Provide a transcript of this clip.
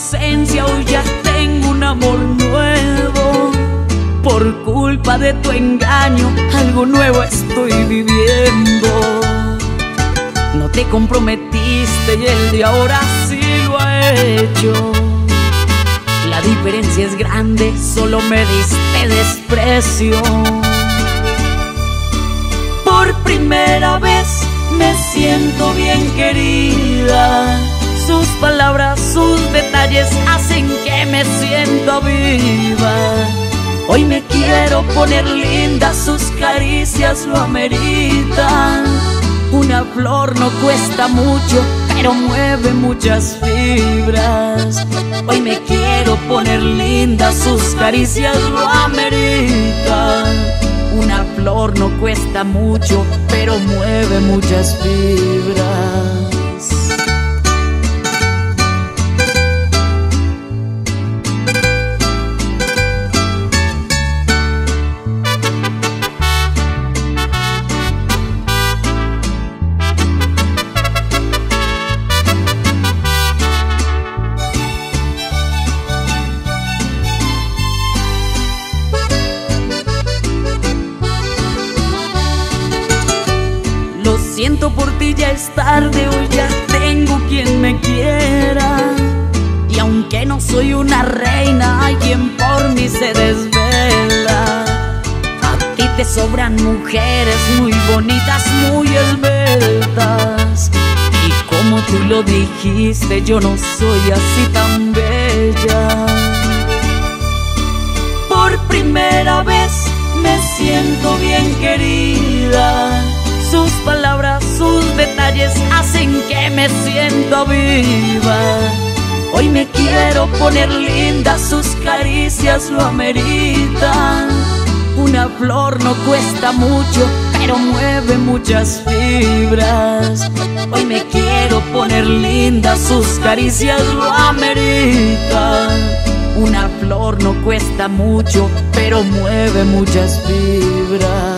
hoy ya tengo un amor nuevo. Por culpa de tu engaño, algo nuevo estoy viviendo. No te comprometiste y el de ahora sí lo ha hecho. La diferencia es grande, solo me diste desprecio. Por primera vez me siento bien querido detalles hacen que me siento viva. Hoy me quiero poner linda, sus caricias lo ameritan. Una flor no cuesta mucho, pero mueve muchas fibras. Hoy me quiero poner linda, sus caricias lo ameritan. Una flor no cuesta mucho, pero mueve muchas fibras. Por ti, ya es tarde, hoy ya tengo quien me quiera. Y aunque no soy una reina, hay quien por mí se desvela. A ti te sobran mujeres muy bonitas, muy esbeltas. Y como tú lo dijiste, yo no soy así tan bella. Por primera vez me siento bien querida hacen que me siento viva. Hoy me quiero poner linda, sus caricias lo ameritan. Una flor no cuesta mucho, pero mueve muchas fibras. Hoy me quiero poner linda, sus caricias lo ameritan. Una flor no cuesta mucho, pero mueve muchas fibras.